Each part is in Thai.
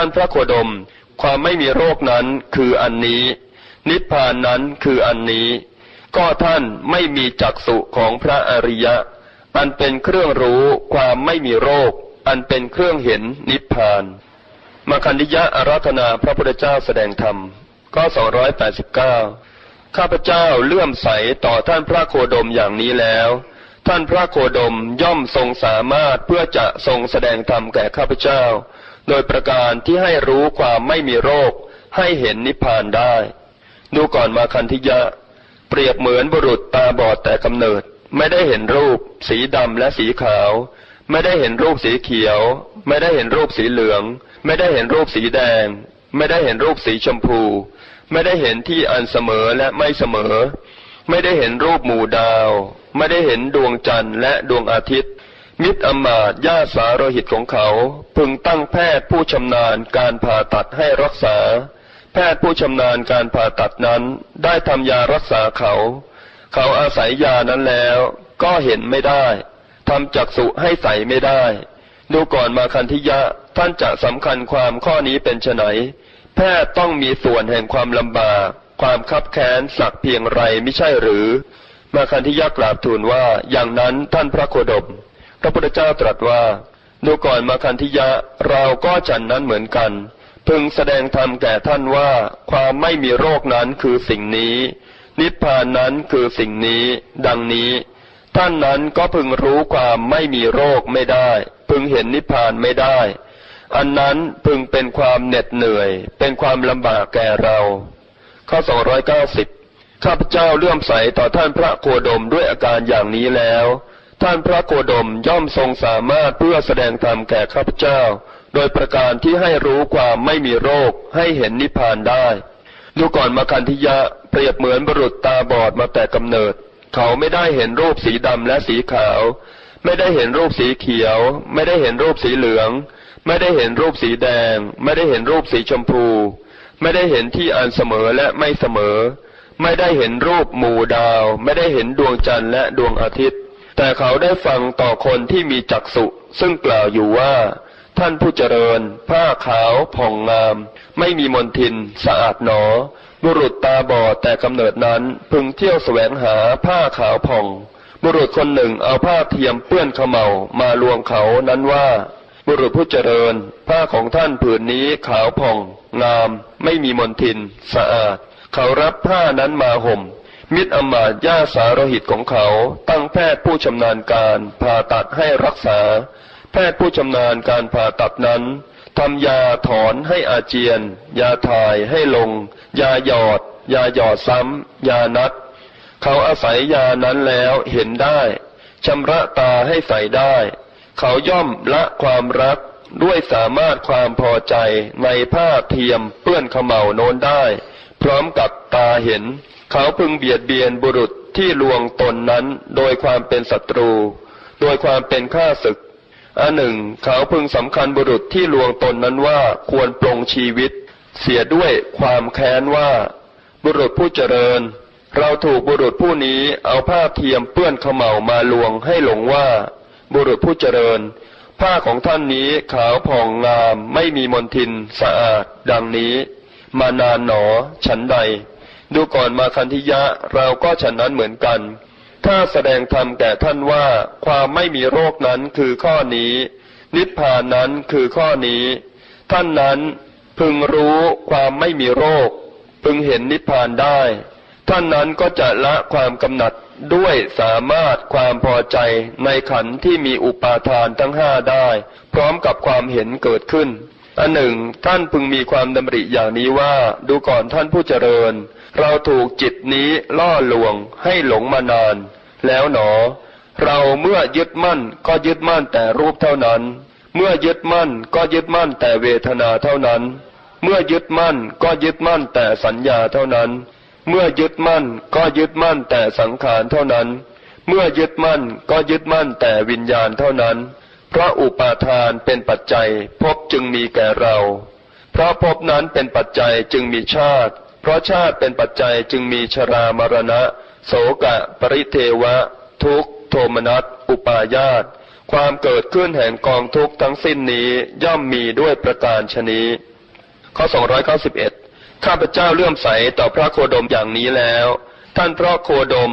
ท่านพระโคดม ความไม่มีโรคนั้นคืออันนี้ นิพพานนั้นคืออันนี้ ก็ท่านไม่มีจักสุของพระอริยะ อันเป็นเครื่องรู้ความไม่มีโรค อันเป็นเครื่องเห็นนิพพานมาคันธิยะอาราธนาพระพุทธเจ้าแสดงธรรมก็สองร้อยแปดสิบเก้าข้าพเจ้าเลื่อมใสต่อท่านพระโคดมอย่างนี้แล้ว ท่านพระโคดมย่อมทรงสามารถเพื่อจะทรงแสดงธรรมแก่ข้าพเจ้า โดยประการที่ให้รู้ความไม่มีโรค ให้เห็นนิพพานได้ ดูก่อนมาคันธิยะ เปรียบเหมือนบุรุษตาบอดแต่กำเนิด ไม่ได้เห็นรูป สีดำและสีขาว ไม่ได้เห็นรูปสีเขียว ไม่ได้เห็นรูปสีเหลือง ไม่ได้เห็นรูปสีแดง ไม่ได้เห็นรูปสีชมพู ไม่ได้เห็นที่อันเสมอและไม่เสมอ ไม่ได้เห็นรูปหมู่ดาว ไม่ได้เห็นดวงจันทร์และดวงอาทิตย์ มิตรอมาตญาสาโรหิตของเขา พึงตั้งแพทย์ผู้ชำนาญการผ่าตัดให้รักษา แพทย์ผู้ชำนาญการผ่าตัดนั้น ได้ทำยารักษาเขา เขาอาศัยยานั้นแล้ว ก็เห็นไม่ได้ทำจักษุให้ใสไม่ได้ ดูก่อนมาคันธิยะท่านจะสำคัญความข้อนี้เป็นไนแพทย์ต้องมีส่วนแห่งความลำบาก ความคับแค้นสักเพียงไรไม่ใช่หรือ มาคันธิยากราบทูลว่าอย่างนั้นท่านพระโคดม พระพุทธเจ้าตรัสว่าดูก่อนมาคันธิยะเราก็จันนั้นเหมือนกัน พึงแสดงธรรมแก่ท่านว่าความไม่มีโรคนั้นคือสิ่งนี้ นิพพานนั้นคือสิ่งนี้ ดังนี้ ท่านนั้นก็พึงรู้ความไม่มีโรคไม่ได้ พึงเห็นนิพพานไม่ได้ อันนั้นพึงเป็นความเหน็ดเหนื่อย เป็นความลำบากแก่เรา ข้อสองร้อยเก้าสิบข้าพเจ้าเลื่อมใสต่อท่านพระโคดมด้วยอาการอย่างนี้แล้ว ท่านพระโคดมย่อมทรงสามารถเพื่อแสดงธรรมแก่ข้าพเจ้า โดยประการที่ให้รู้ความไม่มีโรคให้เห็นนิพพานได้ ดูก่อนมาคันธิยะเปรียบเหมือนบุรุษตาบอดมาแต่กำเนิด เขาไม่ได้เห็นรูปสีดำและสีขาว ไม่ได้เห็นรูปสีเขียว ไม่ได้เห็นรูปสีเหลือง ไม่ได้เห็นรูปสีแดง ไม่ได้เห็นรูปสีชมพู ไม่ได้เห็นที่อันเสมอและไม่เสมอ ไม่ได้เห็นรูปหมู่ดาว ไม่ได้เห็นดวงจันทร์และดวงอาทิตย์ แต่เขาได้ฟังต่อคนที่มีจักษุ ซึ่งกล่าวอยู่ว่า ท่านผู้เจริญ ผ้าขาวผ่องงาม ไม่มีมนทิน สะอาดหนอ บุรุษตาบอดแต่กำเนิดนั้น พึงเที่ยวแสวงหาผ้าขาวผ่อง บุรุษคนหนึ่งเอาผ้าเทียมเปื้อนขมเมามาลวงเขานั้นว่า บุรุษผู้เจริญ ผ้าของท่านผืนนี้ขาวผ่อง งาม ไม่มีมลทิน สะอาด เขารับผ้านั้นมาห่ม มิตรอมาตย่าสารหิตของเขา ตั้งแพทย์ผู้ชำนาญการผ่าตัดให้รักษา แพทย์ผู้ชำนาญการผ่าตัดนั้นทำยาถอนให้อาเจียน ยาถ่ายให้ลง ยาหยอด ยาหยอดซ้ำ ยานัด เขาอาศัยยานั้นแล้วเห็นได้ชำระตาให้ใสได้ เขาย่อมละความรักด้วยสามารถความพอใจในผ้าเทียมเปื้อนขมเหลาโน้นได้ พร้อมกับตาเห็น เขาพึงเบียดเบียนบุรุษที่ลวงตนนั้นโดยความเป็นศัตรู โดยความเป็นข้าศึก อันหนึ่ง เขาพึงสำคัญบุรุษที่ลวงตนนั้นว่าควรปรงชีวิต เสียด้วยความแค้นว่า บุรุษผู้เจริญ เราถูกบุรุษผู้นี้เอาผ้าเทียมเปื้อนขมเหลามาลวงให้หลงว่า บุรุษผู้เจริญ ผ้าของท่านนี้ขาวผ่องงามไม่มีมลทินสะอาด ดังนี้ มานานหนอฉันใด ดูก่อนมาคันธิยะเราก็ฉันนั้นเหมือนกัน ถ้าแสดงธรรมแก่ท่านว่าความไม่มีโรคนั้นคือข้อนี้ นิพพานนั้นคือข้อนี้ ท่านนั้นพึงรู้ความไม่มีโรค พึงเห็นนิพพานได้ ท่านนั้นก็จะละความกำหนัดด้วยสามารถความพอใจในขันที่มีอุปาทานทั้งห้าได้ พร้อมกับความเห็นเกิดขึ้นอันหนึ่งท่านพึงมีความดำริอย่างนี้ว่า ดูก่อนท่านผู้เจริญ เราถูกจิตนี้ล่อลวงให้หลงมานาน แล้วหนอ เราเมื่อยึดมั่นก็ยึดมั่นแต่รูปเท่านั้น เมื่อยึดมั่นก็ยึดมั่นแต่เวทนาเท่านั้น เมื่อยึดมั่นก็ยึดมั่นแต่สัญญาเท่านั้น เมื่อยึดมั่นก็ยึดมั่นแต่สังขารเท่านั้น เมื่อยึดมั่นก็ยึดมั่นแต่วิญญาณเท่านั้น เพราะอุปาทานเป็นปัจจัยพบจึงมีแก่เรา เพราะพบนั้นเป็นปัจจัยจึงมีชาติ เพราะชาติเป็นปัจจัยจึงมีชรามรณะ โสกะ ปริเทวะ ทุกโทมนัสอุปาญาตความเกิดขึ้นแห่งกองทุกทั้งสิ้นนี้ย่อมมีด้วยประการชนี้ข้อ 291 ข้าพเจ้าเลื่อมใสต่อพระโคดมอย่างนี้แล้ว ท่านพระโคดม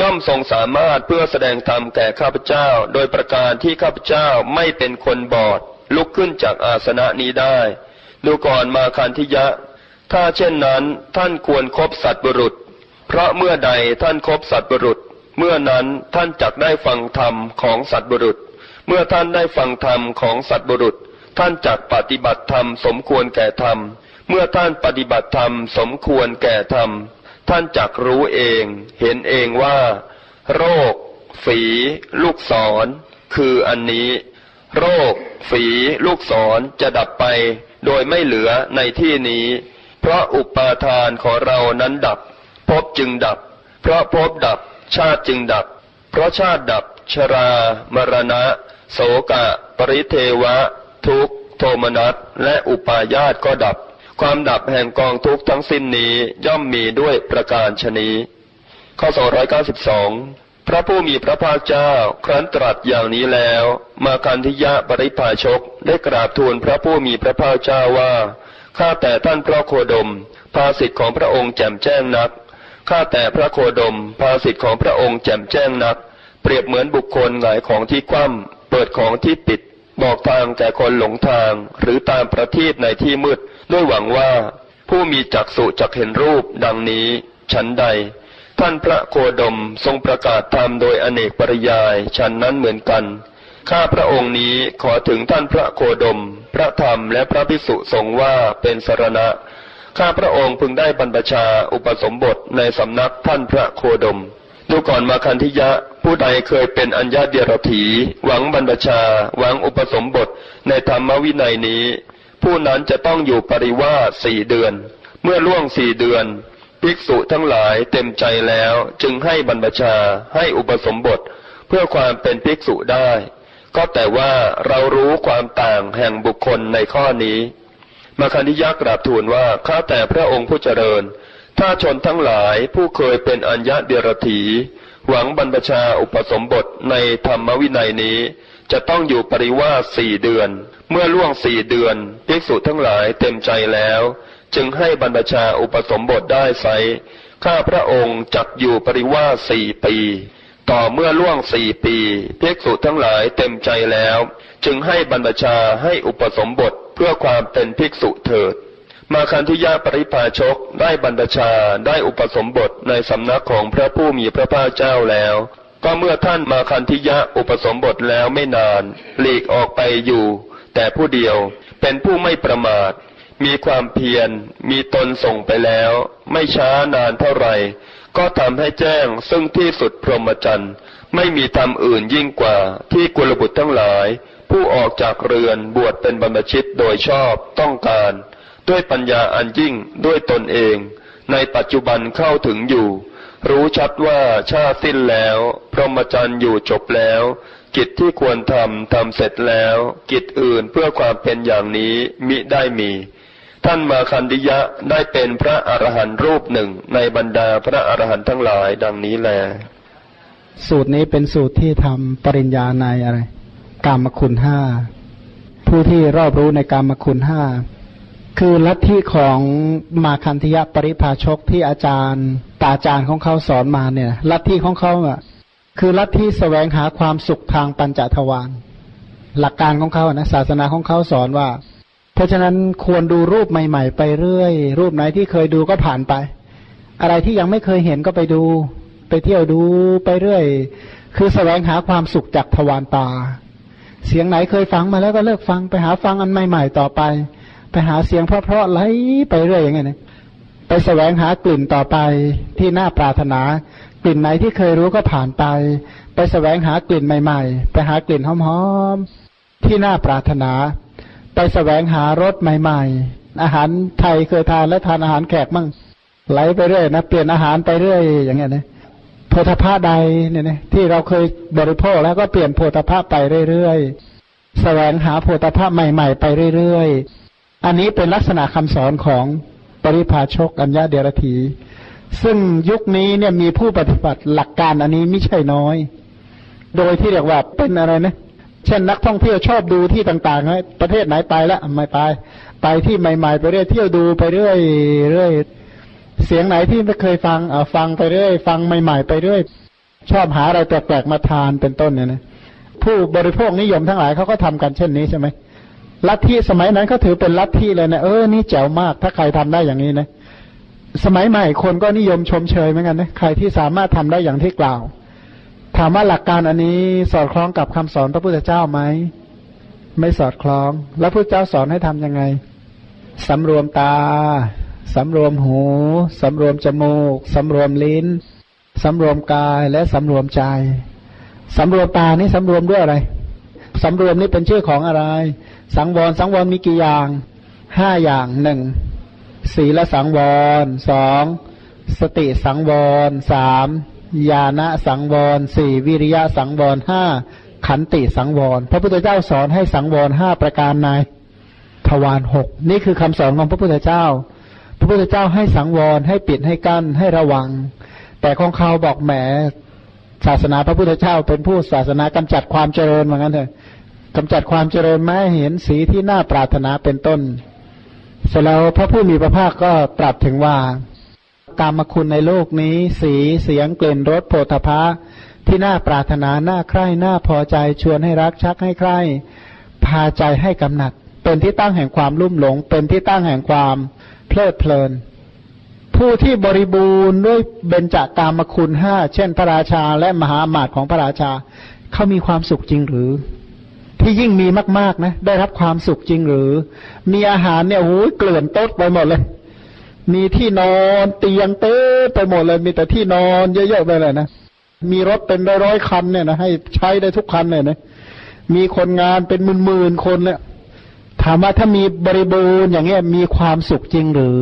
ย่อมทรงสามารถเพื่อแสดงธรรมแก่ข้าพเจ้า โดยประการที่ข้าพเจ้าไม่เป็นคนบอด ลุกขึ้นจากอาสนะนี้ได้ ดูก่อนมาคันธิยะ ถ้าเช่นนั้นท่านควรครบสัตว์บุรุษ เพราะเมื่อใดท่านครบสัตว์บุรุษ เมื่อนั้นท่านจักได้ฟังธรรมของสัตบุรุษ เมื่อท่านได้ฟังธรรมของสัตบุรุษ ท่านจักปฏิบัติธรรมสมควรแก่ธรรม เมื่อท่านปฏิบัติธรรมสมควรแก่ธรรม ท่านจักรู้เอง เห็นเองว่า โรค ฝี ลูกศร คืออันนี้ โรค ฝี ลูกศรจะดับไป โดยไม่เหลือในที่นี้ เพราะอุปาทานของเรานั้นดับพบจึงดับ เพราะพบดับชาติจึงดับ เพราะชาติดับชรามรณะ โสกะ ปริเทวะ ทุกโทมนัสและอุปาญาตก็ดับ ความดับแห่งกองทุกทั้งสิ้นนี้ย่อมมีด้วยประการชนีข้อ292พระผู้มีพระภาคเจ้าครั้นตรัสอย่างนี้แล้ว มาคันธิยะปริภาชกได้กราบทูลพระผู้มีพระภาคเจ้าว่า ข้าแต่ท่านพระโคดม ภาสิทธิ์ของพระองค์แจ่มแจ้งนัก ข้าแต่พระโคดม ภาสิทธิ์ของพระองค์แจ่มแจ้งนัก เปรียบเหมือนบุคคลหงายของที่คว่ำเปิดของที่ปิด บอกทางแก่คนหลงทาง หรือตามประทีปในที่มืด ด้วยหวังว่า ผู้มีจักษุจักเห็นรูปดังนี้ฉันใด ท่านพระโคดมทรงประกาศธรรมโดยอเนกปริยายฉันนั้นเหมือนกัน ข้าพระองค์นี้ขอถึงท่านพระโคดม พระธรรมและพระพิสุทรงว่าเป็นสรณะ ข้าพระองค์พึงได้บรรพชาอุปสมบทในสำนักท่านพระโคดม ดูก่อนมาคันธิยะ ผู้ใดเคยเป็นอัญญาเดียรถีหวังบรรพชา หวังอุปสมบทในธรรมวินัยนี้ ผู้นั้นจะต้องอยู่ปริวาสสี่เดือน เมื่อล่วงสี่เดือน ภิกษุทั้งหลายเต็มใจแล้วจึงให้บรรพชาให้อุปสมบท เพื่อความเป็นภิกษุได้ ก็แต่ว่าเรารู้ความต่างแห่งบุคคลในข้อนี้ มาคันธิยกราบทูลว่าข้าแต่พระองค์ผู้เจริญ ถ้าชนทั้งหลายผู้เคยเป็นอัญญะเดียรถีหวังบรรพชาอุปสมบทในธรรมวินัยนี้ จะต้องอยู่ปริวาสสี่เดือน เมื่อล่วงสี่เดือนภิกษุทั้งหลายเต็มใจแล้ว จึงให้บรรพชาอุปสมบทได้ไซข้าพระองค์จักอยู่ปริวาสสี่ปี ต่อเมื่อล่วงสี่ปีภิกษุทั้งหลายเต็มใจแล้ว จึงให้บรรพชาให้อุปสมบทเพื่อความเป็นภิกษุเถิด มาคันธุยาปริภาชกได้บรรดชาได้อุปสมบทในสำนักของพระผู้มีพระภาคเจ้าแล้ว ก็เมื่อท่านมาคันธิยะอุปสมบทแล้วไม่นาน หลีกออกไปอยู่ แต่ผู้เดียวเป็นผู้ไม่ประมาท มีความเพียรมีตนส่งไปแล้ว ไม่ช้านานเท่าไหร่ ก็ทำให้แจ้งซึ่งที่สุดพรหมจรรย์ ไม่มีธรรมอื่นยิ่งกว่าที่กุลบุตรทั้งหลาย ผู้ออกจากเรือนบวชเป็นบรรพชิตโดยชอบต้องการ ด้วยปัญญาอันยิ่งด้วยตนเอง ในปัจจุบันเข้าถึงอยู่ รู้ชัดว่าชาสิ้นแล้ว พรหมจรรย์อยู่จบแล้ว กิจที่ควรทำทำเสร็จแล้ว กิจอื่นเพื่อความเป็นอย่างนี้มิได้มี ท่านมาคันดิยะได้เป็นพระอรหันต์รูปหนึ่งในบรรดาพระอรหันต์ทั้งหลายดังนี้แล สูตรนี้เป็นสูตรที่ทำปริญญาในอะไร กามคุณห้า ผู้ที่รอบรู้ในกามคุณห้า คือลัทธิของมาคันธยะปริภาชกที่อาจารย์ตาอาจารย์ของเขาสอนมาเนี่ย ลัทธิของเขาอะ คือลัทธิแสวงหาความสุขทางปัญจทวารหลักการของเขานะศาสนาของเขาสอนว่า เพราะฉะนั้นควรดูรูปใหม่ๆ ไปเรื่อย รูปไหนที่เคยดูก็ผ่านไป อะไรที่ยังไม่เคยเห็นก็ไปดู ไปเที่ยวดูไปเรื่อย คือแสวงหาความสุขจากทวารตา เสียงไหนเคยฟังมาแล้วก็เลิกฟังไปหาฟังอันใหม่ ๆ ต่อไป ไปหาเสียงเพราะๆไหลไปเรื่อยอย่างเงี้ยไปแสวงหากลิ่นต่อไปที่น่าปรารถนา กลิ่นไหนที่เคยรู้ก็ผ่านไป ไปแสวงหากลิ่นใหม่ ๆ ไปหากลิ่นหอมๆที่น่าปรารถนา ไปแสวงหารสใหม่ ๆ อาหารไทยเคยทานแล้วทานอาหารแขกมั่งไหลไปเรื่อยนะเปลี่ยนอาหารไปเรื่อย อย่างเงี้ยนะโพธาภาใดเนี่ยนะที่เราเคยบริโภคแล้วก็เปลี่ยนโพธาภาไปเรื่อยๆแสวงหาโพธาภาใหม่ ๆ ไปเรื่อยๆ อันนี้เป็นลักษณะคำสอนของปริพาชกอัญญาเดรธีซึ่งยุคนี้เนี่ยมีผู้ปฏิบัติหลักการอันนี้ไม่ใช่น้อย โดยที่เรียกว่าเป็นอะไรนะ เช่นนักท่องเที่ยวชอบดูที่ต่างๆประเทศไหนไปแล้วไม่ไป ไปที่ใหม่ ๆ ไปเรื่อยเที่ยวดูไปเรื่อยเรื่อยเสียงไหนที่ไม่เคยฟังเอาฟังไปเรื่อย ฟังใหม่ ๆ ไปเรื่อย ชอบหาอะไรแปลกๆมาทานเป็นต้นเนี่ยนะผู้บริโภคนิยมทั้งหลายเขาก็ทำกันเช่นนี้ใช่ไหมลัทธิสมัยนั้นเขาถือเป็นลัทธิเลยนะเออนี่แจ๋วมาก ถ้าใครทำได้อย่างนี้นะ สมัยใหม่คนก็นิยมชมเชยเหมือนกันนะใครที่สามารถทำได้อย่างที่กล่าว ถามว่าหลักการอันนี้สอดคล้องกับคำสอนพระพุทธเจ้าไหมไม่สอดคล้อง แล้วพระเจ้าสอนให้ทํำยังไงสำรวมตาสำรวมหูสำรวมจมูกสำรวมลิ้นสำรวมกายและสำรวมใจสำรวมตานี่สำรวมด้วยอะไรสำรวมนี่เป็นชื่อของอะไร สังวรสังวรมีกี่อย่างห้าอย่างหนึ่งศีลสังวรสองสติสังวรสาม ญาณสังวรสี่วิริยะสังวรห้าขันติสังวร พระพุทธเจ้าสอนให้สังวรห้าประการในทวารหกนี่คือคำสอนของพระพุทธเจ้า พระพุทธเจ้าให้สังวรให้ปิดให้กั้นให้ระวัง แต่ของเขาบอกแหมศาสนาพระพุทธเจ้าเป็นผู้ศาสนากำจัดความเจริญเหมือนกันเถอะกำจัดความเจริญไม่เห็นสีที่น่าปรารถนาเป็นต้น เสร็จแล้วพระผู้มีพระภาคก็ตรัสถึงว่า กามคุณในโลกนี้ สีเสียงกลิ่นรสโผฏฐะที่น่าปรารถนาน่าใคร่น่าพอใจชวนให้รักชักให้ใคร่พาใจให้กำหนัด เป็นที่ตั้งแห่งความลุ่มหลง เป็นที่ตั้งแห่งความเพลิดเพลิน ผู้ที่บริบูรณ์ด้วยเบญจากามคุณห้าเช่นพระราชาและมหามาตย์ของพระราชาเขามีความสุขจริงหรือ ที่ยิ่งมีมาก ๆนะ ได้รับความสุขจริงหรือ มีอาหารเนี่ยโอ้ยเกลื่อนโต๊ะไปหมดเลย มีที่นอนเตียงเต้ไปหมดเลย มีแต่ที่นอนเยอะๆไปเลยนะมีรถเป็นร้อยๆคันเนี่ยนะให้ใช้ได้ทุกคันเลยนะมีคนงานเป็นหมื่นๆคนเนี่ยถามว่าถ้ามีบริบูรณ์อย่างเงี้ยมีความสุขจริงหรือ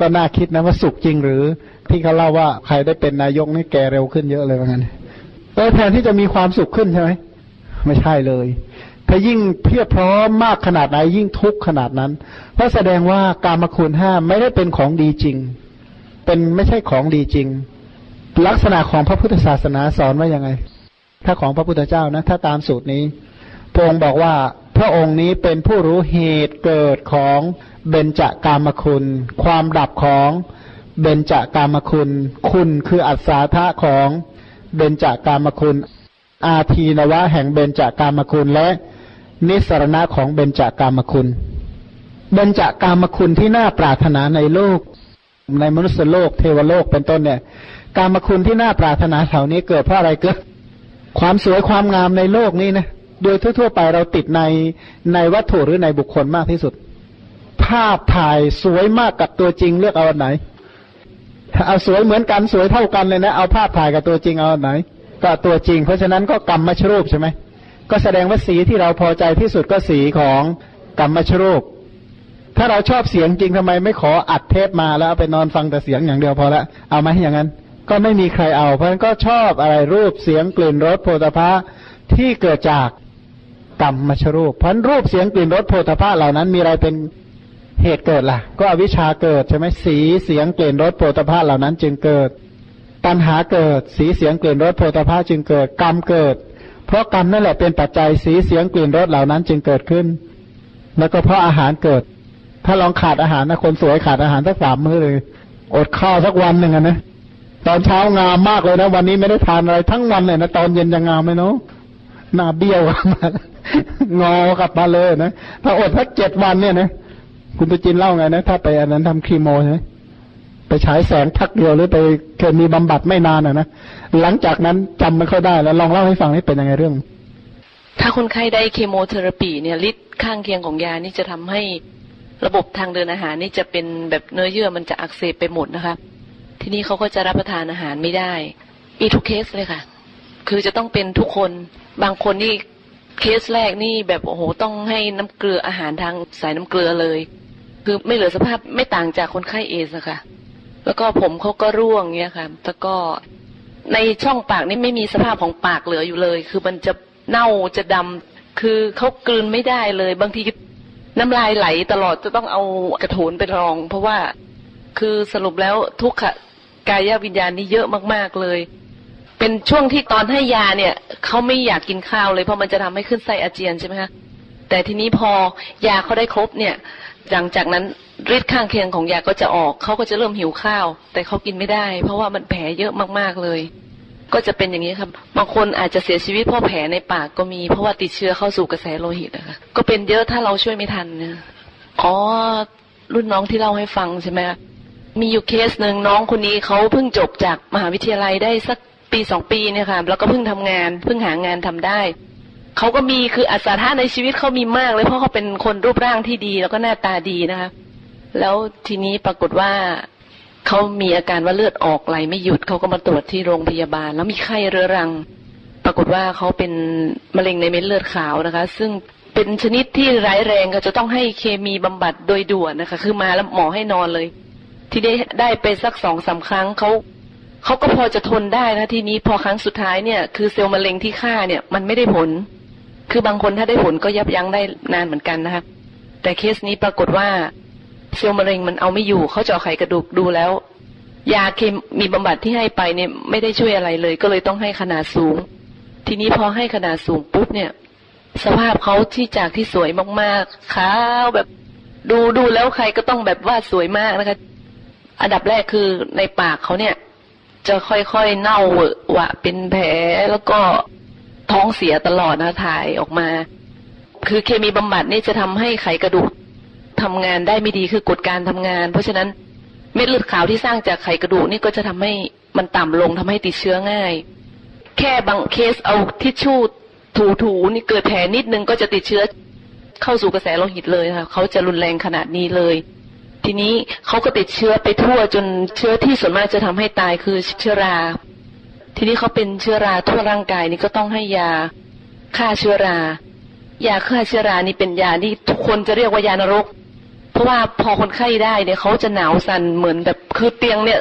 ก็น่าคิดนะว่าสุขจริงหรือ ที่เขาเล่าว่าใครได้เป็นนายกนี่แกเร็วขึ้นเยอะเลยว่างั้นเออแทนที่จะมีความสุขขึ้นใช่ไหมไม่ใช่เลย ถ้ายิ่งเพียบพร้อมมากขนาดไหนยิ่งทุกข์ขนาดนั้น เพราะแสดงว่าการมคุณห้าไม่ได้เป็นของดีจริง เป็นไม่ใช่ของดีจริง ลักษณะของพระพุทธศาสนาสอนว่ายังไง ถ้าของพระพุทธเจ้านะ ถ้าตามสูตรนี้พระองค์บอกว่าพระองค์นี้เป็นผู้รู้เหตุเกิดของเบญจากามคุณ ความดับของเบญจากามคุณ คุณคืออัศาธาของเบญจากามคุณ อาทีนวะแห่งเบญจากามคุณและ นิสรณะของเบญจากามคุณ เบญจากามคุณที่น่าปรารถนาในโลก ในมนุษยโลก เทวโลกเป็นต้นเนี่ย กามคุณที่น่าปรารถนาเหล่านี้เกิดเพราะอะไรเกิด ความสวยความงามในโลกนี้นะโดยทั่ว ๆ ไปเราติดในในวัตถุหรือในบุคคลมากที่สุด ภาพถ่ายสวยมากกับตัวจริงเลือกเอาอันไหนเอาสวยเหมือนกันสวยเท่ากันเลยนะ เอาภาพถ่ายกับตัวจริงเอาอันไหน ก็ตัวจริง เพราะฉะนั้นก็กรรมมชรูปใช่ไหม ก็แสดงว่าสีที่เราพอใจที่สุดก็สีของกรรมมชรูป ถ้าเราชอบเสียงจริงทำไมไม่ขออัดเทปมาแล้วเอาไปนอนฟังแต่เสียงอย่างเดียวพอละเอาไหมอย่างนั้น ก็ไม่มีใครเอา เพราะฉะนั้นก็ชอบอะไรรูปเสียงกลิ่นรสโพธาภะที่เกิดจากกรรมมชรูป เพราะรูปเสียงกลิ่นรสโพธาภะเหล่านั้นมีอะไรเป็นเหตุเกิดล่ะ ก็อวิชชาเกิดใช่ไหมสีเสียงกลิ่นรสโพธาภะเหล่านั้นจึงเกิด ตัณหาเกิด สีเสียงกลิ่นรสโพธาภาจึงเกิด กรรมเกิด เพราะกรรมนั่นแหละเป็นปัจจัยสีเสียงกลิ่นรสเหล่านั้นจึงเกิดขึ้น แล้วก็เพราะอาหารเกิด ถ้าลองขาดอาหารนะคนสวยขาดอาหารสักสามมื้อเลย อดข้าวสักวันหนึ่งนะตอนเช้างามมากเลยนะ วันนี้ไม่ได้ทานอะไรทั้งวันเลยนะตอนเย็นจะงงามไหมเนาะหน้าเบี้ยวกลับมางอกลับมาเลยนะถ้าอดสักเจ็ดวันเนี่ยนะคุณไปจินเล่าไงนะ ถ้าไปอันนั้นทำคีโมใช่ไหม ไปฉายแสงพักเดียวหรือไปเคยมีบำบัดไม่นานอะนะหลังจากนั้นจำไม่ค่อยได้แล้วลองเล่าให้ฟังนี่เป็นยังไงเรื่อง ถ้าคนไข้ได้เคมเทอราปีเนี่ยฤทธิ์ข้างเคียงของยานี่จะทำให้ระบบทางเดินอาหารนี่จะเป็นแบบเนื้อเยื่อมันจะอักเสบไปหมดนะคะ ทีนี้เขาก็จะรับประทานอาหารไม่ได้มีทุกเคสเลยค่ะ คือจะต้องเป็นทุกคนบางคนนี่เคสแรกนี่แบบโอ้โหต้องให้น้ำเกลืออาหารทางสายน้ำเกลือเลย คือไม่เหลือสภาพไม่ต่างจากคนไข้เอสอะค่ะ แล้วก็ผมเขาก็ร่วงเงี้ยค่ะแล้วก็ในช่องปากนี่ไม่มีสภาพของปากเหลืออยู่เลย คือมันจะเน่าจะดำคือเขากลืนไม่ได้เลย บางทีน้ำลายไหลตลอดจะต้องเอากระโถนไปรอง เพราะว่าคือสรุปแล้วทุกขกายวิญญาณนี่เยอะมากๆเลย เป็นช่วงที่ตอนให้ยาเนี่ยเขาไม่อยากกินข้าวเลยเพราะมันจะทำให้ขึ้นไส้อาเจียนใช่ไหมคะแต่ทีนี้พอยาเขาได้ครบเนี่ย หลังจากนั้น ฤทธิ์ข้างเคียงของยาก็จะออก เขาก็จะเริ่มหิวข้าว แต่เขากินไม่ได้ เพราะว่ามันแผลเยอะมากๆเลย ก็จะเป็นอย่างนี้ครับ บางคนอาจจะเสียชีวิตเพราะแผลในปากก็มี เพราะว่าติดเชื้อเข้าสู่กระแสโลหิตนะคะก็เป็นเยอะถ้าเราช่วยไม่ทันนะอ๋อรุ่นน้องที่เล่าให้ฟังใช่ไหมมีอยู่เคสหนึ่งน้องคนนี้เขาเพิ่งจบจากมหาวิทยาลัยได้สักปีสองปีเนี่ยค่ะแล้วก็เพิ่งทำงาน เพิ่งหางานทำได้เขาก็มีคืออัศธาในชีวิตเขามีมากเลยเพราะเขาเป็นคนรูปร่างที่ดี แล้วก็หน้าตาดีนะคะ แล้วทีนี้ปรากฏว่าเขามีอาการว่าเลือดออกไหลไม่หยุดเขาก็มาตรวจที่โรงพยาบาล แล้วมีไข้เรื้อรัง ปรากฏว่าเขาเป็นมะเร็งในเม็ดเลือดขาวนะคะ ซึ่งเป็นชนิดที่ร้ายแรงก็จะต้องให้เคมีบำบัดโดยด่วนนะคะ คือมาแล้วหมอให้นอนเลย ที่ได้ได้ไปสักสองสาครั้งเขาเขาก็พอจะทนได้นะทีนี้พอครั้งสุดท้ายเนี่ย คือเซลล์มะเร็งที่ฆ่าเนี่ยมันไม่ได้ผล คือบางคนถ้าได้ผลก็ยับยั้งได้นานเหมือนกันนะคะแต่เคสนี้ปรากฏว่า เซลล์มะเร็งมันเอาไม่อยู่เขาเจาะไขกระดูกดูแล้ว ยาเคมีบำบัดที่ให้ไปเนี่ยไม่ได้ช่วยอะไรเลย ก็เลยต้องให้ขนาดสูง ทีนี้พอให้ขนาดสูงปุ๊บเนี่ย สภาพเขาที่จากที่สวยมากๆขาวแบบดูดูแล้วใครก็ต้องแบบว่าสวยมากนะคะ อันดับแรกคือในปากเขาเนี่ย จะค่อยๆเน่าเวอะวะเป็นแผลแล้วก็ท้องเสียตลอดนะถ่ายออกมา คือเคมีบำบัดนี่จะทำให้ไขกระดูก ทำงานได้ไม่ดีคือกดการทำงาน เพราะฉะนั้นเม็ดเลือดขาวที่สร้างจากไขกระดูกนี่ก็จะทำให้มันต่ำลงทำให้ติดเชื้อง่าย แค่บางเคสเอาทิชชู่ถูๆนี่เกิดแผลนิดนึงก็จะติดเชื้อเข้าสู่กระแสโลหิตเลยค่ะเขาจะรุนแรงขนาดนี้เลย ทีนี้เขาก็ติดเชื้อไปทั่วจนเชื้อที่ส่วนมากจะทำให้ตายคือเชื้อรา ทีนี้เขาเป็นเชื้อราทั่วร่างกายนี่ก็ต้องให้ยาฆ่าเชื้อรา ยาฆ่าเชื้อรานี่เป็นยาที่ทุกคนจะเรียกว่ายานรก เพราะว่าพอคนไข้ได้เนี่ยเขาจะหนาวสั่นเหมือนแบบคือเตียงเนี่ย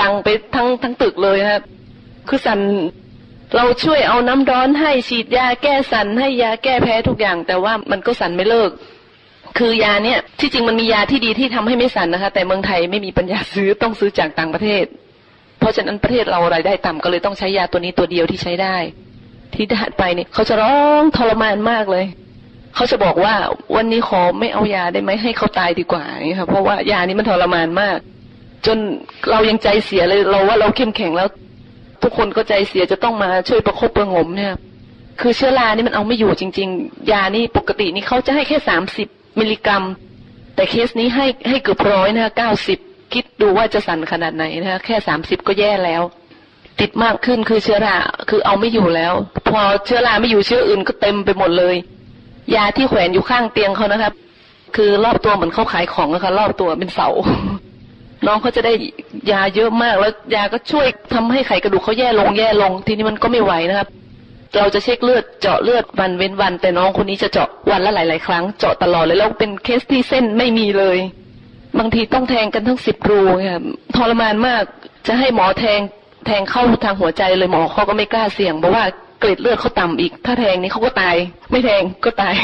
ดังไปทั้งทั้งตึกเลยครับคือสั่นเราช่วยเอาน้ำร้อนให้ฉีดยาแก้สั่นให้ยาแก้แพ้ทุกอย่าง แต่ว่ามันก็สั่นไม่เลิก คือยาเนี่ยที่จริงมันมียาที่ดีที่ทำให้ไม่สั่นนะคะ แต่เมืองไทยไม่มีปัญญาซื้อต้องซื้อจากต่างประเทศ เพราะฉะนั้นประเทศเรารายได้ต่ำก็เลยต้องใช้ยาตัวนี้ตัวเดียวที่ใช้ได้ ที่ถัดไปเนี่ยเขาจะร้องทรมานมากเลย เขาจะบอกว่าวันนี้ขอไม่เอายาได้ไหมให้เขาตายดีกว่านี่ค่ะเพราะว่ายานี้มันทรมานมาก จนเรายังใจเสียเลยเราว่าเราเข้มแข็งแล้ว ทุกคนก็ใจเสียจะต้องมาช่วยประคบประงมเนี่ย คือเชื้อรานี่มันเอาไม่อยู่จริง ๆ ยานี่ปกตินี่เขาจะให้แค่สามสิบมิลลิกรัม แต่เคสนี้ให้ให้เกือบร้อยนะคะเก้าสิบคิดดูว่าจะสั่นขนาดไหนนะคะแค่สามสิบก็แย่แล้ว ติดมากขึ้นคือเชื้อราคือเอาไม่อยู่แล้ว พอเชื้อราไม่อยู่เชื้ออื่นก็เต็มไปหมดเลย ยาที่แขวนอยู่ข้างเตียงเขานะครับคือรอบตัวเหมือนเขาขายของนะคะรอบตัวเป็นเสา น้องเขาจะได้ยาเยอะมากแล้วยาก็ช่วยทำให้ไขกระดูกเขาแย่ลงแย่ลง ทีนี้มันก็ไม่ไหวนะครับ เราจะเช็คเลือดเจาะเลือดวันเว้นวัน แต่น้องคนนี้จะเจาะวันละหลาย ๆ ครั้งเจาะตลอดเลยแล้วเป็นเคสที่เส้นไม่มีเลย บางทีต้องแทงกันทั้งสิบรูค่ะทรมานมากจะให้หมอแทงแทงเข้าทางหัวใจเลยหมอเขาก็ไม่กล้าเสี่ยงเพราะว่า เกล็ดเลือดเขาต่ำอีก ถ้าแทงนี้เขาก็ตาย ไม่แทงก็ตาย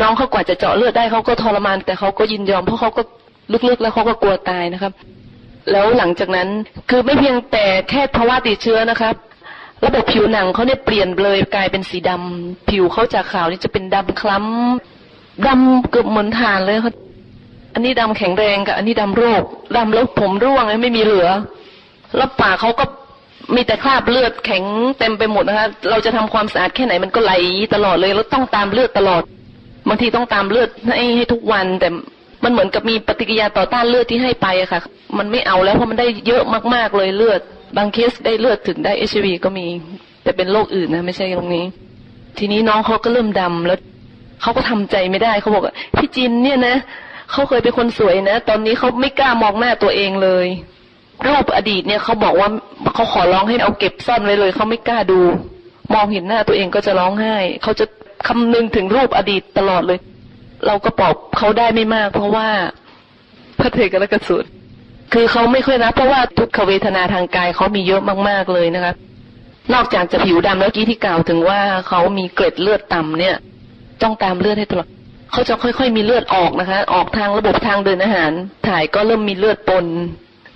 น้องเขากว่าจะเจาะเลือดได้เขาก็ทรมาน แต่เขาก็ยินยอมเพราะเขาก็ลึกๆแล้วเขาก็กลัวตายนะครับ แล้วหลังจากนั้นคือไม่เพียงแต่แค่ภาวะติดเชื้อนะครับระบบผิวหนังเขาเนี่ยเปลี่ยนเลยกลายเป็นสีดำผิวเขาจากขาวนี่จะเป็นดำคล้ำดำเกือบเหมือนถ่านเลยครับอันนี้ดำแข็งแรงกับอันนี้ดำโรคดำแล้วผมร่วงไม่มีเหลือแล้วปากเขาก็ มีแต่คราบเลือดแข็งเต็มไปหมดนะคะ เราจะทำความสะอาดแค่ไหนมันก็ไหลตลอดเลย แล้วต้องตามเลือดตลอด บางทีต้องตามเลือดให้ให้ทุกวัน แต่มันเหมือนกับมีปฏิกิริยาต่อต้านเลือดที่ให้ไปอะค่ะ มันไม่เอาแล้วเพราะมันได้เยอะมากๆเลยเลือด บางเคสได้เลือดถึงได้เอชวีก็มี แต่เป็นโรคอื่นนะไม่ใช่ตรงนี้ ทีนี้น้องเขาก็เริ่มดำแล้วเขาก็ทำใจไม่ได้เขาบอกพี่จินเนี่ยนะเขาเคยเป็นคนสวยนะ ตอนนี้เขาไม่กล้ามองหน้าตัวเองเลย รูปอดีตเนี่ยเขาบอกว่าเขาขอร้องให้เอาเก็บซ่อนไว้เลยเขาไม่กล้าดู มองเห็นหน้าตัวเองก็จะร้องไห้เขาจะคำนึงถึงรูปอดีตตลอดเลย เราก็ปอบเขาได้ไม่มาก เพราะว่าพระเถรกสูตรคือเขาไม่ค่อยนะเพราะว่าทุกขเวทนาทางกายเขามีเยอะมากๆเลยนะคะนอกจากจะผิวดำแล้วกี้ที่กล่าวถึงว่าเขามีเกล็ดเลือดต่ำเนี่ย ต้องตามเลือดให้ตลอดเขาจะค่อยๆมีเลือดออกนะคะ ออกทางระบบทางเดินอาหาร ถ่ายก็เริ่มมีเลือดปน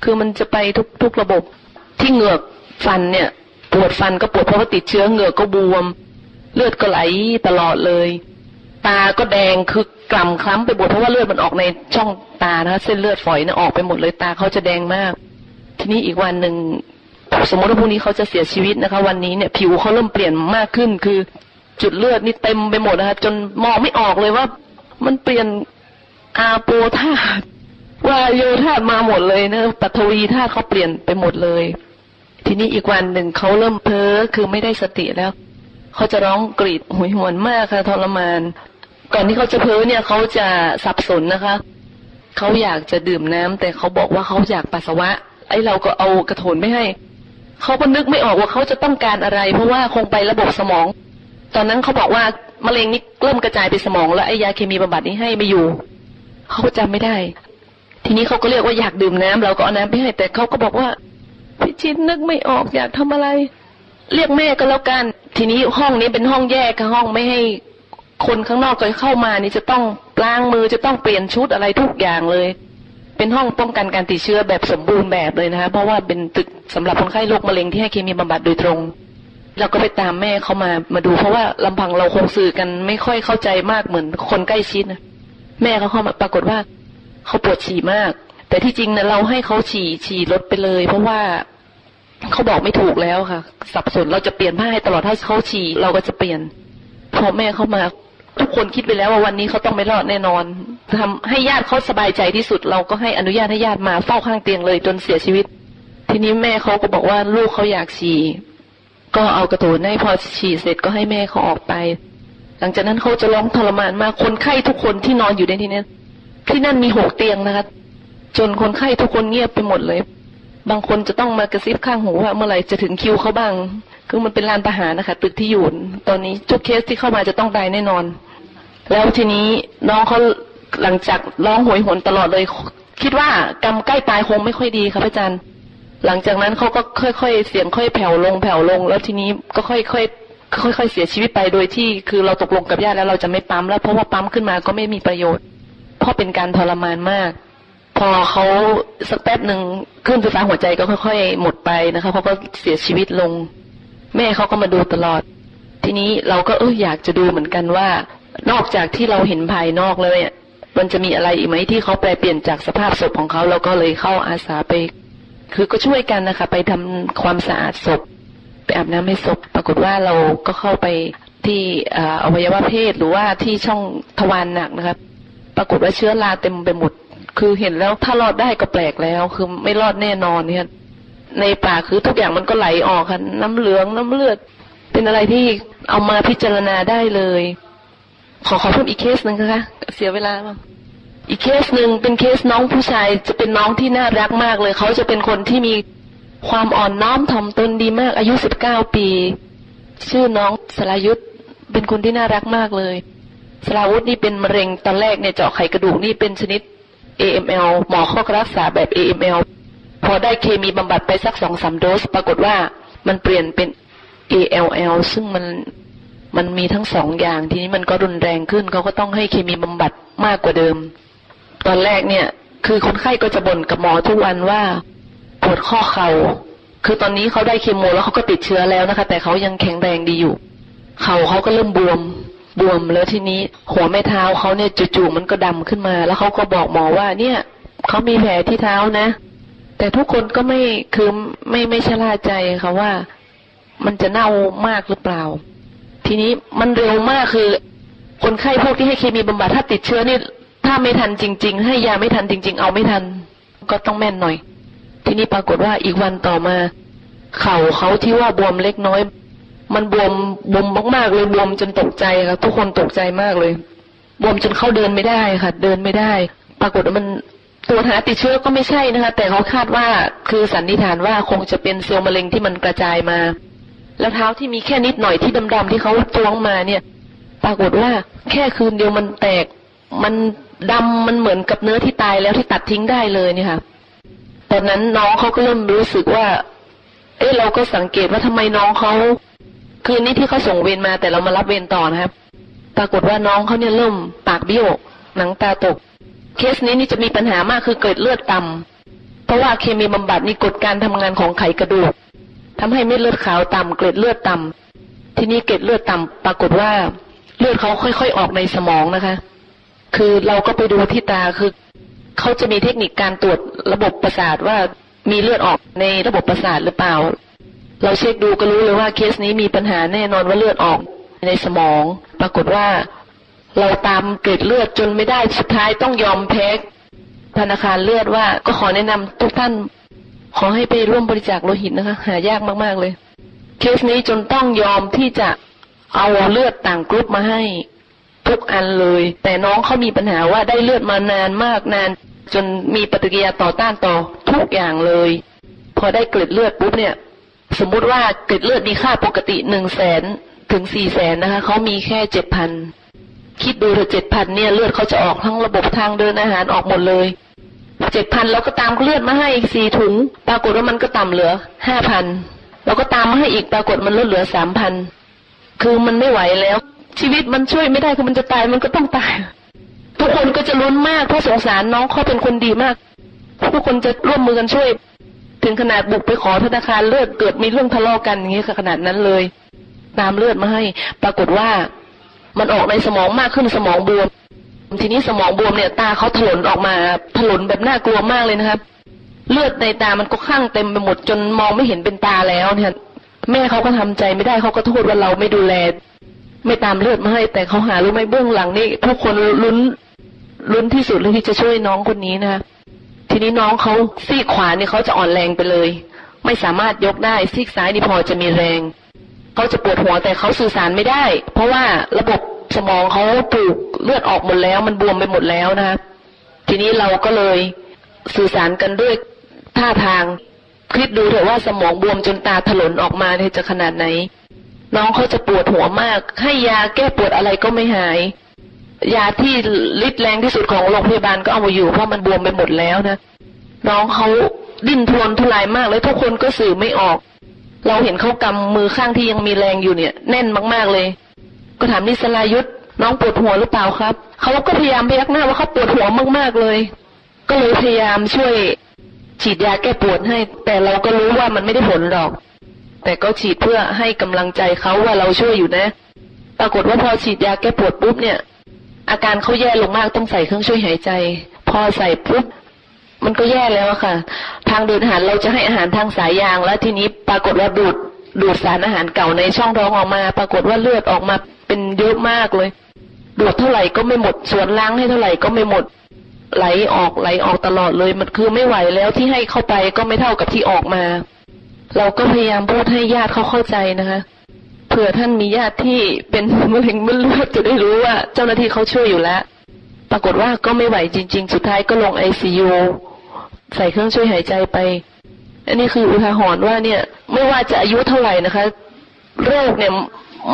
คือมันจะไปทุกทุกระบบที่เหงือกฟันเนี่ย ปวดฟันก็ปวดเพราะว่าติดเชื้อเหงื่อก็บวม เลือดก็ไหลตลอดเลย ตาก็แดงคือกล่ำคล้ำไปหมดเพราะว่าเลือดมันออกในช่องตานะเส้นเลือดฝอยเนี่ยออกไปหมดเลยตาเขาจะแดงมาก ทีนี้อีกวันหนึ่งสมมติว่าพรุ่งนี้เขาจะเสียชีวิตนะคะ วันนี้เนี่ยผิวเขาเริ่มเปลี่ยนมากขึ้นคือจุดเลือดนี่เต็มไปหมดนะคะจนมองไม่ออกเลยว่า มันเปลี่ยนอาโปธาต ว่าโยธาตมาหมดเลยเนะปัทวีธาตุเขาเปลี่ยนไปหมดเลย ทีนี้อีกวันหนึ่งเขาเริ่มเพ้อคือไม่ได้สติแล้วเขาจะร้องกรีดหวยหวนมากค่ะทรมาน ก่อนที่เขาจะเพ้อเนี่ยเขาจะสับสนนะคะเขาอยากจะดื่มน้ำแต่เขาบอกว่าเขาอยากปัสสาวะ ไอ้เราก็เอากระโถนไม่ให้เขาก็นึกไม่ออกว่าเขาจะต้องการอะไร เพราะว่าคงไประบบสมอง ตอนนั้นเขาบอกว่ามะเร็งนี่เริ่มกระจายไปสมอง แล้วไอ้ยาเคมีบำบัดนี้ให้ไม่อยู่เขาจำไม่ได้ ทีนี้เขาก็เรียกว่าอยากดื่มน้ำเราก็เอาน้ำไปให้ แต่เขาก็บอกว่าพี่ชินนึกไม่ออกอยากทำอะไร เรียกแม่ก็แล้วกัน ทีนี้ห้องนี้เป็นห้องแยกค่ะห้องไม่ให้คนข้างนอกก็เข้ามานี่จะต้องล้างมือจะต้องเปลี่ยนชุดอะไรทุกอย่างเลย เป็นห้องป้องกันการติดเชื้อแบบสมบูรณ์แบบเลยนะคะเพราะว่าเป็นตึกสำหรับคนไข้โรคมะเร็งที่ให้เคมีบำบัดโดยตรงเราก็ไปตามแม่เขามามาดู เพราะว่าลำพังเราคงสื่อกันไม่ค่อยเข้าใจมากเหมือนคนใกล้ชิดนะแม่เขาเข้ามาปรากฏว่า เขาปวดฉี่มาก แต่ที่จริงนะเราให้เขาฉี่ฉี่ลดไปเลย เพราะว่าเขาบอกไม่ถูกแล้วค่ะ สับสนเราจะเปลี่ยนผ้าให้ตลอดถ้าเขาฉี่เราก็จะเปลี่ยนพอแม่เข้ามา ทุกคนคิดไปแล้วว่าวันนี้เขาต้องไม่รอดแน่นอนทำให้ญาติเขาสบายใจที่สุด เราก็ให้อนุญาตให้ญาติมาเฝ้าข้างเตียงเลยจนเสียชีวิต ทีนี้แม่เขาก็บอกว่าลูกเขาอยากฉี่ก็เอากระโถนให้พอฉี่เสร็จก็ให้แม่เขาออกไป หลังจากนั้นเขาจะร้องทรมานมากคนไข้ทุกคนที่นอนอยู่ในที่นี้ ที่นั่นมีหกเตียงนะคะจนคนไข้ทุกคนเงียบไปหมดเลย บางคนจะต้องมากระซิบข้างหูว่าเมื่อไหร่จะถึงคิวเขาบ้าง คือมันเป็นลานประหารนะคะตึกที่อยู่ตอนนี้ทุกเคสที่เข้ามาจะต้องตายแน่นอน แล้วทีนี้น้องเขาหลังจากร้องหวยหวนตลอดเลย คิดว่ากรรมใกล้ตายคงไม่ค่อยดีครับอาจารย์ หลังจากนั้นเขาก็ค่อยๆ เสียงค่อยแผ่วลงแผ่วลง แล้วทีนี้ก็ค่อยๆค่อยๆเสียชีวิตไปโดยที่คือเราตกลงกับญาติแล้วเราจะไม่ปั๊มแล้วเพราะว่าปั๊มขึ้นมาก็ไม่มีประโยชน์ เพราะเป็นการทรมานมาก พอเขาสักแป๊บหนึ่งขึ้นไฟฟ้าหัวใจก็ค่อย ๆ หมดไปนะคะเขาก็เสียชีวิตลง แม่เขาก็มาดูตลอด ทีนี้เราก็เอออยากจะดูเหมือนกันว่า นอกจากที่เราเห็นภายนอกแล้วเนี่ยมันจะมีอะไรอีกไหมที่เขาแปลเปลี่ยนจากสภาพศพของเขาเราก็เลยเข้าอาสาไป คือก็ช่วยกันนะคะ ไปทำความสะอาดศพ ไปอาบน้ำให้ศพ ปรากฏว่าเราก็เข้าไปที่อวัยวะเพศหรือว่าที่ช่องทวารหนักนะครับ ปรากฏว่าเชื้อราเต็มไปหมด คือเห็นแล้วถ้ารอดได้ก็แปลกแล้ว คือไม่รอดแน่นอนเนี่ย ในปากคือทุกอย่างมันก็ไหลออกค่ะ น้ำเหลืองน้ำเลือด เป็นอะไรที่เอามาพิจารณาได้เลย ขอขอเพิ่มอีกเคสหนึ่งนะคะ เสียเวลาบ้างอีกเคสหนึ่งเป็นเคสน้องผู้ชายจะเป็นน้องที่น่ารักมากเลย เขาจะเป็นคนที่มีความอ่อนน้อมถ่อมตนดีมากอายุสิบเก้าปี ชื่อน้องสรายุทธเป็นคนที่น่ารักมากเลย สราวุธนี่เป็นมะเร็งตอนแรกเนี่ยเจาะไขกระดูกนี่เป็นชนิด AML หมอเขารักษาแบบ AML พอได้เคมีบำบัดไปสักสองสามโดส ปรากฏว่ามันเปลี่ยนเป็น ALL ซึ่งมันมันมีทั้งสองอย่าง ทีนี้มันก็รุนแรงขึ้นเขาก็ต้องให้เคมีบำบัดมากกว่าเดิม ตอนแรกเนี่ย คือคนไข้ก็จะบ่นกับหมอทุกวันว่าปวดข้อเขา่าคือตอนนี้เขาได้เคมีแล้วเขาก็ติดเชื้อแล้วนะคะ แต่เขายังแข็งแรงดีอยู่ เข่าเขาก็เริ่มบวม บวมแล้วทีนี้ หัวแม่เท้าเขาเนี่ยจู่ๆมันก็ดำขึ้นมา แล้วเขาก็บอกหมอว่า เนี่ยเขามีแผลที่เท้านะ แต่ทุกคนก็ไม่คือไม่ไม่ชะล่าใจค่ะว่า มันจะเน่ามากหรือเปล่า ทีนี้มันเร็วมากคือ คนไข้พวกที่ให้เคมีบำบัดถ้าติดเชื้อนี่ถ้าไม่ทันจริง ๆ ให้ยาไม่ทันจริง ๆ เอาไม่ทัน ก็ต้องแม่นหน่อย ทีนี้ปรากฏว่าอีกวันต่อมา เข่าเขาที่ว่าบวมเล็กน้อย มันบวมบวมมากๆเลยบวมจนตกใจค่ะทุกคนตกใจมากเลย บวมจนเขาเดินไม่ได้ค่ะ เดินไม่ได้ ปรากฏว่ามันตัวหาติดเชื้อก็ไม่ใช่นะคะ แต่เขาคาดว่าคือสันนิษฐานว่าคงจะเป็นเซลล์มะเร็งที่มันกระจายมา แล้วเท้าที่มีแค่นิดหน่อยที่ดำๆที่เขาจ้วงมาเนี่ย ปรากฏว่าแค่คืนเดียวมันแตก มันดำมันเหมือนกับเนื้อที่ตายแล้วที่ตัดทิ้งได้เลยเนี่ยค่ะตอนนั้นน้องเขาก็เริ่มรู้สึกว่า เอ๊ะเราก็สังเกตว่าทำไมน้องเขา คืนนี้ที่เขาส่งเวรมาแต่เรามารับเวรต่อนะครับ ปรากฏว่าน้องเขาเนี่ยเริ่มปากเบี้ยวหนังตาตก เคสนี้นี่จะมีปัญหามากคือเกิดเลือดต่ำเพราะว่าเคมีบำบัดนี่กดการทำงานของไขกระดูกทำให้เม็ดเลือดขาวต่ำเกล็ดเลือดต่ำทีนี้เกล็ดเลือดต่ำปรากฏว่าเลือดเขาค่อยๆออกในสมองนะคะ คือเราก็ไปดูที่ตาคือเขาจะมีเทคนิคการตรวจระบบประสาทว่ามีเลือดออกในระบบประสาทหรือเปล่า เราเช็กดูก็รู้เลยว่าเคสนี้มีปัญหาแน่นอนว่าเลือดออกในสมอง ปรากฏว่าเราตามเกล็ดเลือดจนไม่ได้สุดท้ายต้องยอมแพ้ธนาคารเลือดว่าก็ขอแนะนำทุกท่าน ขอให้ไปร่วมบริจาคโลหิตนะคะ หายากมากๆเลย เคสนี้จนต้องยอมที่จะเอาเลือดต่างกรุ๊ปมาให้ทุกอันเลย แต่น้องเขามีปัญหาว่าได้เลือดมานานมากนาน จนมีปฏิกิริยาต่อต้านต่อทุกอย่างเลย พอได้เกล็ดเลือดปุ๊บเนี่ย สมมุติว่าเกล็ดเลือดมีค่าปกติหนึ่งแสนถึงสี่แสนนะคะเขามีแค่เจ็ดพันคิดดูเถอะเจ็ดพันเนี่ยเลือดเขาจะออกทั้งระบบทางเดินอาหารออกหมดเลยเจ็ดพันเราก็ตามเลือดมาให้อีกสี่ถุง ปรากฏว่ามันก็ต่ำเหลือห้าพันเราก็ตามมาให้อีกปรากฏมันลดเหลือสามพันคือมันไม่ไหวแล้ว ชีวิตมันช่วยไม่ได้คือมันจะตายมันก็ต้องตาย ทุกคนก็จะลุ้นมากเพราะสงสารน้องเขาเป็นคนดีมากทุกคนจะร่วมมือกันช่วย ถึงขนาดบุกไปขอธนาคารเลือดเกิดมีเรื่องทะเลาะกันอย่างนี้ขนาดนั้นเลย ตามเลือดมาให้ ปรากฏว่ามันออกในสมองมากขึ้นสมองบวม ทีนี้สมองบวมเนี่ย ตาเขาถลนออกมาถลนแบบน่ากลัวมากเลยนะครับ เลือดในตามันก็ข้างเต็มไปหมดจนมองไม่เห็นเป็นตาแล้วเนี่ยแม่เขาก็ทำใจไม่ได้เขาก็โทษว่าเราไม่ดูแล ไม่ตามเลือดมาให้ แต่เขาหารู้ไหมเบื้องหลังนี่ทุกคนลุ้นลุ้นที่สุดเลยที่จะช่วยน้องคนนี้นะ ทีนี้น้องเขาซีกขวาเนี่ยเขาจะอ่อนแรงไปเลย ไม่สามารถยกได้ซีกซ้ายนี่พอจะมีแรงเขาจะปวดหัวแต่เขาสื่อสารไม่ได้ เพราะว่าระบบสมองเขาถูกเลือดออกหมดแล้ว มันบวมไปหมดแล้วนะคะทีนี้เราก็เลยสื่อสารกันด้วยท่าทางคิดดูเถอะว่าสมองบวมจนตาถลนออกมาเนี่ยจะขนาดไหน น้องเขาจะปวดหัวมาก ให้ยาแก้ปวดอะไรก็ไม่หาย ยาที่ฤทธิ์แรงที่สุดของโรงพยาบาลก็เอามาอยู่เพราะมันบวมไปหมดแล้วนะน้องเขาดิ้นทวนทุรายมากเลยทุกคนก็สื่อไม่ออก เราเห็นเขากำมือข้างที่ยังมีแรงอยู่เนี่ย แน่นมากๆเลย ก็ถามนิสลายุทธน้องปวดหัวหรือเปล่าครับเขาก็พยายามพยักหน้าว่าเขาปวดหัวมากๆเลย ก็เลยพยายามช่วย ฉีดยาแก้ปวดให้ แต่เราก็รู้ว่ามันไม่ได้ผลหรอก แต่ก็ฉีดเพื่อให้กำลังใจเขาว่าเราช่วยอยู่นะ ปรากฏว่าพอฉีดยาแก้ปวดปุ๊บเนี่ย อาการเขาแย่ลงมากต้องใส่เครื่องช่วยหายใจ พอใส่ปุ๊บมันก็แย่แล้วค่ะ ทางเดินอาหารเราจะให้อาหารทางสายยาง แล้วทีนี้ปรากฏว่าดูดดูดสารอาหารเก่าในช่องท้องออกมา ปรากฏว่าเลือดออกมาเป็นเยอะมากเลย ดูดเท่าไหร่ก็ไม่หมดส่วนล้างให้เท่าไหร่ก็ไม่หมด ไหลออกไหลออกตลอดเลย มันคือไม่ไหวแล้วที่ให้เข้าไปก็ไม่เท่ากับที่ออกมา เราก็พยายามพูดให้ญาติเขาเข้าใจนะคะ ผื่อท่านมีญาติที่เป็นมะเร็งมะเลือดจะได้รู้ว่า เจ้าหน้าที่เขาช่วยอยู่แล้ว ปรากฏว่าก็ไม่ไหวจริง ๆ สุดท้ายก็ลงไอซียูใส่เครื่องช่วยหายใจไป อันนี้คืออุทาหรณ์ว่าเนี่ย ไม่ว่าจะอายุเท่าไหร่นะคะ โรคเนี่ย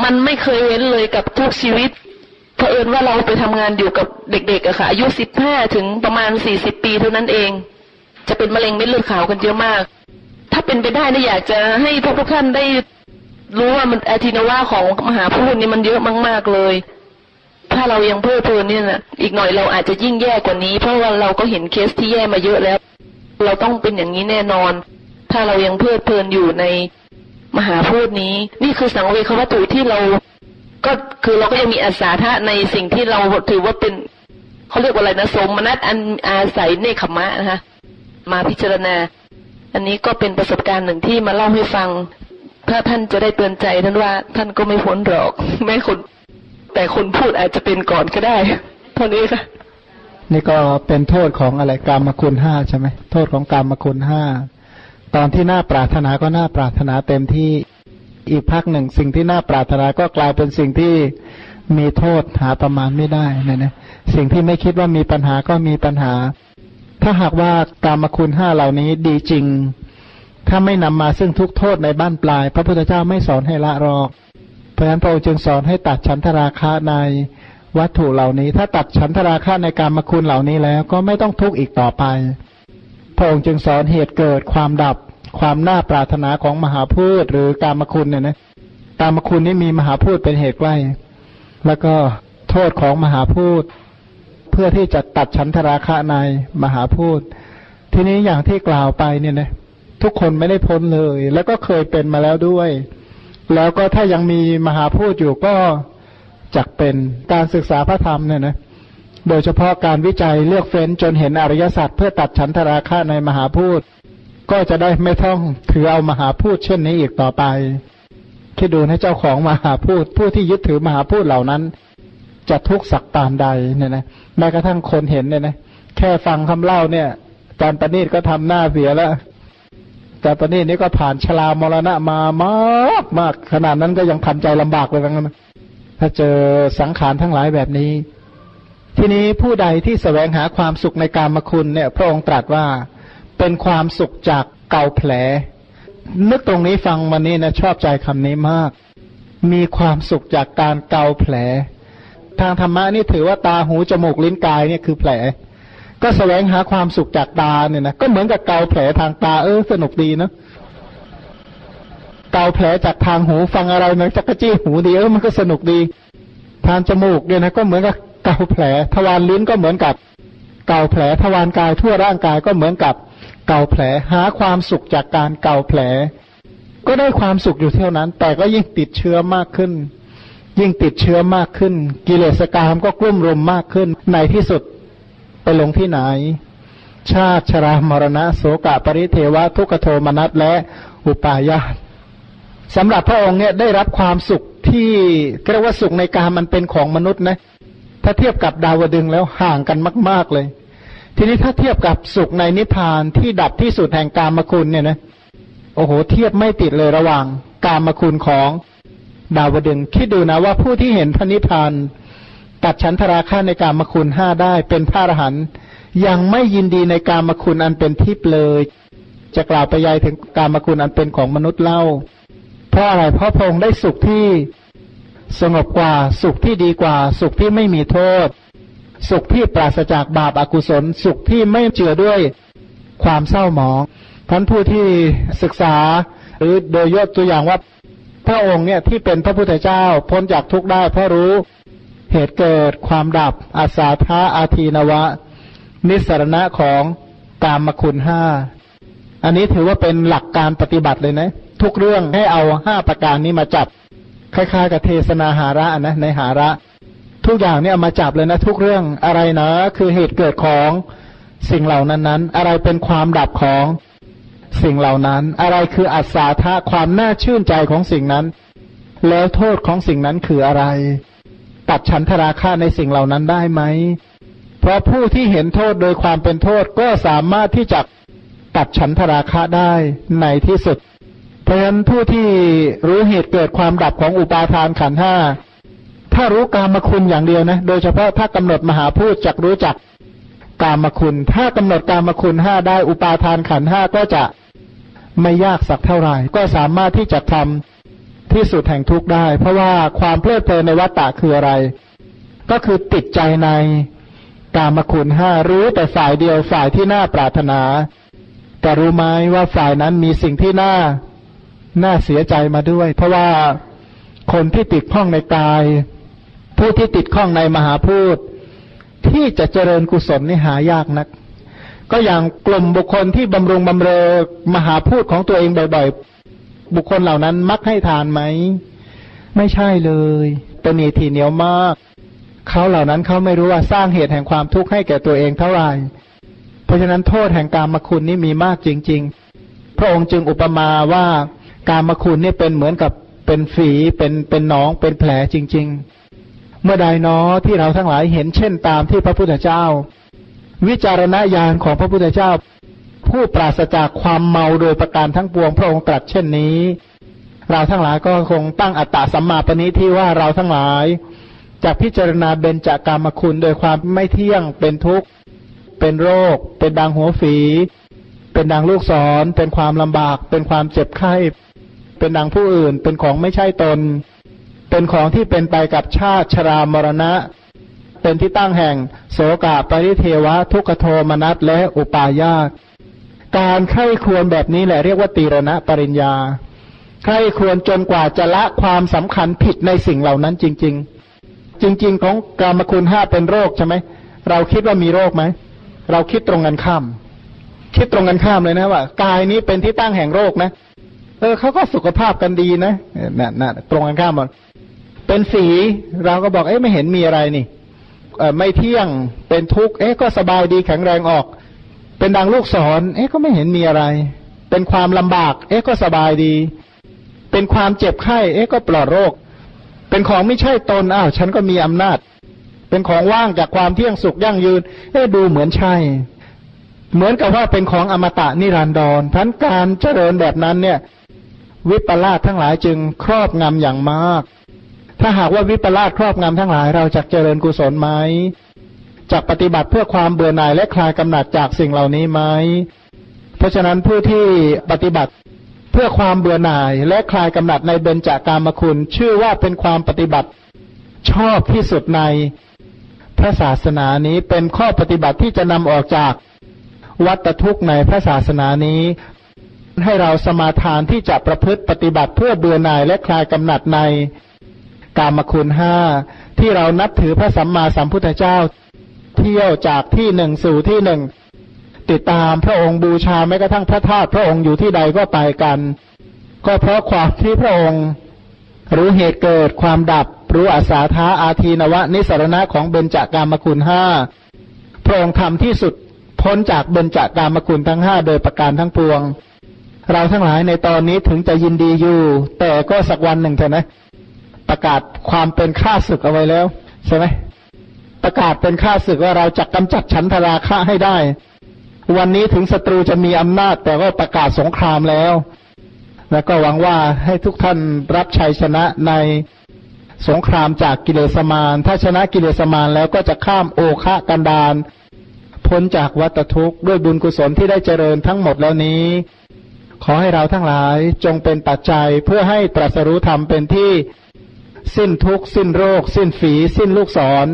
มันไม่เคยเว้นเลยกับทุกชีวิตเผอิญว่าเราไปทำงานอยู่กับเด็กๆอะค่ะ อายุสิบห้าถึงประมาณสี่สิบปีเท่านั้นเอง จะเป็นมะเร็งเม็ดเลือดขาวกันเยอะมาก ถ้าเป็นไปได้นะอยากจะให้พวกทุกท่านได้ รู้ว่ามันอาทินว่าของมหาพูดนี่มันเยอะมาก ๆเลย ถ้าเรายังเพิ่มเพลินเนี่ยนะอีกหน่อยเราอาจจะยิ่งแย่กว่านี้ เพราะว่าเราก็เห็นเคสที่แย่มาเยอะแล้ว เราต้องเป็นอย่างนี้แน่นอน ถ้าเรายังเพิ่มเพลินอยู่ในมหาพูดนี้ นี่คือสังเวชวัตถุที่เรา ก็คือเราก็ยังมีอาสาทะในสิ่งที่เราถือว่าเป็นเขาเรียกว่าอะไรนะสมนัตอันอาศัยเนคขมะนะคะมาพิจารณา อันนี้ก็เป็นประสบการณ์หนึ่งที่มาเล่าให้ฟัง ถ้าท่านจะได้เตือนใจท่านว่า ท่านก็ไม่พ้นหรอกแม้คนแต่คนพูดอาจจะเป็นก่อนก็ได้เท่านี้ค่ะนี่ก็เป็นโทษของอะไรกรรมคุณห้าใช่ไหมโทษของกรรมคุณห้าตอนที่น่าปรารถนาก็น่าปรารถนาเต็มที่อีกพักหนึ่ง สิ่งที่น่าปรารถนาก็กลายเป็นสิ่งที่มีโทษหาประมาณไม่ได้นะนะสิ่งที่ไม่คิดว่ามีปัญหาก็มีปัญหา ถ้าหากว่ากรรมคุณห้าเหล่านี้ดีจริง ถ้าไม่นำมาซึ่งทุกโทษในบ้านปลาย พระพุทธเจ้าไม่สอนให้ละรอก เพราะฉะนั้นพระองค์จึงสอนให้ตัดฉันทราคาในวัตถุเหล่านี้ ถ้าตัดฉันทราคาในการมคุณเหล่านี้แล้วก็ไม่ต้องทุกข์อีกต่อไป พระองค์จึงสอนเหตุเกิดความดับความน่าปรารถนาของมหาพูดหรือการมคุณเนี่ยนะการมคุณนี้มีมหาพูดเป็นเหตุใกล้ แล้วก็โทษของมหาพูดเพื่อที่จะตัดฉันทราคะในมหาพูดทีนี้อย่างที่กล่าวไปเนี่ยนะ ทุกคนไม่ได้พ้นเลย แล้วก็เคยเป็นมาแล้วด้วย แล้วก็ถ้ายังมีมหาพูดอยู่ก็จักเป็นการศึกษาพระธรรมเนี่ยนะโดยเฉพาะการวิจัยเลือกเฟ้นจนเห็นอริยสัจเพื่อตัดฉันทราคะในมหาพูดก็จะได้ไม่ต้องถือเอามหาพูดเช่นนี้อีกต่อไปคิดดูนะเจ้าของมหาพูดผู้ที่ยึดถือมหาพูดเหล่านั้น จะทุกข์สักตามใดเนี่ยนะแม้กระทั่งคนเห็นเนี่ยนะแค่ฟังคำเล่าเนี่ยจารย์ปณีตก็ทำหน้าเสียแล้ว จารย์ปณีตนี่ก็ผ่านชรามรณะมามากมากขนาดนั้นก็ยังทำใจลำบากเลยทั้งนั้นถ้าเจอสังขารทั้งหลายแบบนี้ ทีนี้ผู้ใดที่แสวงหาความสุขในการมคุณเนี่ย พระองค์ตรัสว่าเป็นความสุขจากเก่าแผล นึกตรงนี้ฟังมานี่นะชอบใจคำนี้มาก มีความสุขจากการเกาแผล ทางธรรมะนี่ถือว่าตาหูจมูกลิ้นกายเนี่ยคือแผล ก็แสวงหาความสุขจากตาเนี่ยนะก็เหมือนกับเกาแผลทางตาเออสนุกดีเนาะเกาแผลจากทางหูฟังอะไรนจักรจี้หูดีเออมันก็สนุกดี ทางจมูกเนี่ยนะก็เหมือนกับเกาแผลทวารลิ้นก็เหมือนกับเกาแผลทวารกายทั่วร่างกายก็เหมือนกับเกาแผลหาความสุขจากการเกาแผล ก็ได้ความสุขอยู่เท่านั้น แต่ก็ยิ่งติดเชื้อมากขึ้น ยิ่งติดเชื้อมากขึ้น กิเลสกามก็กลุ่มรุมมากขึ้นในที่สุด ไปลงที่ไหน ชาติชรามรณะโสกะปริเทวะ ทุกโทมนัสและอุปาญาตสำหรับพระองค์เนี่ยได้รับความสุขที่เรียกว่าสุขในการมันเป็นของมนุษย์นะ ถ้าเทียบกับดาวดึงแล้วห่างกันมาก ๆเลย ทีนี้ถ้าเทียบกับสุขในนิพพานที่ดับที่สุดแห่งกามคุณเนี่ยนะโอ้โห เทียบไม่ติดเลยระหว่างกามคุณของดาวดึง คิดดูนะว่าผู้ที่เห็นพระนิพพาน ตัดชั้นทราคาในการมคุณห้าได้เป็นพระอรหันต์ยังไม่ยินดีในการมคุณอันเป็นทิพย์เลย จะกล่าวไปยัยถึงการมคุณอันเป็นของมนุษย์เล่า เพราะอะไรเพราะพระองค์ได้สุขที่สงบกว่าสุขที่ดีกว่า สุขที่ไม่มีโทษ สุขที่ปราศจากบาปอากุศล สุขที่ไม่เจือด้วยความเศร้าหมองท่านผู้ที่ศึกษาหรือโดยยกตัวอย่างว่าพระองค์เนี่ยที่เป็นพระพุทธเจ้าพ้นจากทุกข์ได้เพราะรู้ เหตุเกิดความดับอาสาธาอาทีนวะ นิสรณะของกามคุณห้าอันนี้ถือว่าเป็นหลักการปฏิบัติเลยนะ ทุกเรื่องให้เอาห้าประการนี้มาจับคล้ายๆกับเทศนาหาระนะในหาระ ทุกอย่างเนี่ยมาจับเลยนะ ทุกเรื่องอะไรนะคือเหตุเกิดของสิ่งเหล่านั้นนั้นอะไรเป็นความดับของสิ่งเหล่านั้น อะไรคืออัศาธาความน่าชื่นใจของสิ่งนั้น แล้วโทษของสิ่งนั้นคืออะไร ตัดฉันทราคาในสิ่งเหล่านั้นได้ไหม เพราะผู้ที่เห็นโทษโดยความเป็นโทษก็สามารถที่จะตัดฉันทราคาได้ในที่สุดราะฉะนั้นผู้ที่รู้เหตุเกิดความดับของอุปาทานขันห้าถ้ารู้กามคุณอย่างเดียวนะ โดยเฉพาะถ้ากำหนดมหาพูดจักรู้จักกามคุณ ถ้ากำหนดกามคุณห้าได้อุปาทานขันห้าก็จะไม่ยากสักเท่าไหร่ ก็สามารถที่จะทำ ที่สุดแห่งทุกข์ได้ เพราะว่าความเพลิดเพลินในวัฏฏะคืออะไร ก็คือติดใจในกามคุณห้ารู้แต่ฝ่ายเดียวฝ่ายที่น่าปรารถนา แต่รู้ไหมว่าฝ่ายนั้นมีสิ่งที่น่าน่าเสียใจมาด้วย เพราะว่าคนที่ติดข้องในกาย ผู้ที่ติดข้องในมหาพูดที่จะเจริญกุศลนี่หายากนัก ก็อย่างกลุ่มบุคคลที่บำรุงบำเรอมหาพูดของตัวเองบ่อยๆ บุคคลเหล่านั้นมักให้ทานไหม ไม่ใช่เลย เป็นนีทีเหนียวมาก เขาเหล่านั้นเขาไม่รู้ว่าสร้างเหตุแห่งความทุกข์ให้แก่ตัวเองเท่าไหร่ เพราะฉะนั้นโทษแห่งการมคุณนี่มีมากจริง ๆ พระองค์จึงอุปมาว่าการมคุณนี่เป็นเหมือนกับเป็นฝีเป็นเป็นหนองเป็นแผลจริง ๆ เมื่อใดนอที่เราทั้งหลายเห็นเช่นตามที่พระพุทธเจ้า วิจารณญาณของพระพุทธเจ้า ผู้ปราศจากความเมาโดยประการทั้งปวงพระองค์ตรัสเช่นนี้ เราทั้งหลายก็คงตั้งอัตตาสัมมาปณิที่ว่าเราทั้งหลายจากพิจารณาเบญจากกรรมคุณโดยความไม่เที่ยงเป็นทุกข์ เป็นโรค เป็นดังหัวฝี เป็นดังลูกศร เป็นความลำบาก เป็นความเจ็บไข้ เป็นดังผู้อื่น เป็นของไม่ใช่ตน เป็นของที่เป็นไปกับชาติชรามรณะ เป็นที่ตั้งแห่ง โสกาปริเทวะ ทุกขโทมนัสและอุปาญาต การไข้ควรแบบนี้แหละเรียกว่าตีรณะปริญญาไข้ควรจนกว่าจะละความสำคัญผิดในสิ่งเหล่านั้นจริง ๆ จริง ๆ ของกรรมคุณห้าเป็นโรคใช่ไหมเราคิดว่ามีโรคไหมเราคิดตรงกันข้าม คิดตรงกันข้ามเลยนะว่ากายนี้เป็นที่ตั้งแห่งโรคนะเออเขาก็สุขภาพกันดีนะนั่นนั่นตรงกันข้ามหมดเป็นฝีเราก็บอกเอ๊ะไม่เห็นมีอะไรนี่เออไม่เที่ยงเป็นทุกข์เอ๊ะก็สบายดีแข็งแรงออก เป็นดังลูกศร เอ๊ะก็ไม่เห็นมีอะไร เป็นความลำบาก เอ๊ะก็สบายดี เป็นความเจ็บไข้ เอ๊ะก็ปลอดโรค เป็นของไม่ใช่ตน อ้าว ฉันก็มีอำนาจ เป็นของว่างจากความเที่ยงสุขยั่งยืน เอ๊ะดูเหมือนใช่ เหมือนกับว่าเป็นของอมตะนิรันดรพันการเจริญแบบนั้นเนี่ย วิปลาสทั้งหลายจึงครอบงำอย่างมาก ถ้าหากว่าวิปลาสครอบงำทั้งหลาย เราจะเจริญกุศลไหม จากปฏิบัติเพื่อความเบื่อหน่ายและคลายกำหนัดจากสิ่งเหล่านี้ไหม เพราะฉะนั้นผู้ที่ปฏิบัติเพื่อความเบื่อหน่ายและคลายกำหนัดในเบญจากามคุณ ชื่อว่าเป็นความปฏิบัติชอบที่สุดในพระศาสนานี้เป็นข้อปฏิบัติที่จะนำออกจากวัตทุกข์ในพระศาสนานี้ ให้เราสมาทานที่จะประพฤติปฏิบัติเพื่อเบื่อหน่ายและคลายกำหนัดในกามคุณห้าที่เรานับถือพระสัมมาสัมพุทธเจ้า เที่ยวจากที่หนึ่งสู่ที่หนึ่ง ติดตามพระองค์บูชาแม้กระทั่งพระธาตุพระองค์อยู่ที่ใดก็ไปกัน ก็เพราะความที่พระองค์รู้เหตุเกิดความดับ รู้อาสาท้าอาทีนวะ นิสรณะของเบญจากามคุณห้าพระองค์ทำที่สุดพ้นจากเบญจากามคุณทั้งห้าโดยประการทั้งปวง เราทั้งหลายในตอนนี้ถึงจะยินดีอยู่ แต่ก็สักวันหนึ่งเถอะนะ ประกาศความเป็นข้าศึกเอาไว้แล้ว ใช่ไหม ประกาศเป็นข้าศึกว่าเราจะกำจัดฉันทราคะให้ได้ วันนี้ถึงศัตรูจะมีอำนาจ แต่ก็ประกาศสงครามแล้ว แล้วก็หวังว่าให้ทุกท่านรับชัยชนะในสงครามจากกิเลสมาร ถ้าชนะกิเลสมารแล้วก็จะข้ามโอคะกันดานพ้นจากวัตทุกข์ด้วยบุญกุศลที่ได้เจริญทั้งหมดแล้วนี้ ขอให้เราทั้งหลายจงเป็นปัจจัยเพื่อให้ตรัสรู้ธรรมเป็นที่ สิ้นทุกข์ สิ้นโรค สิ้นฝี สิ้นลูกศร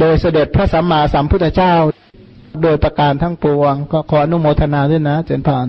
โดยเสด็จพระสัมมาสัมพุทธเจ้า โดยประการทั้งปวง ก็ขออนุโมทนาด้วยนะ เจนพาน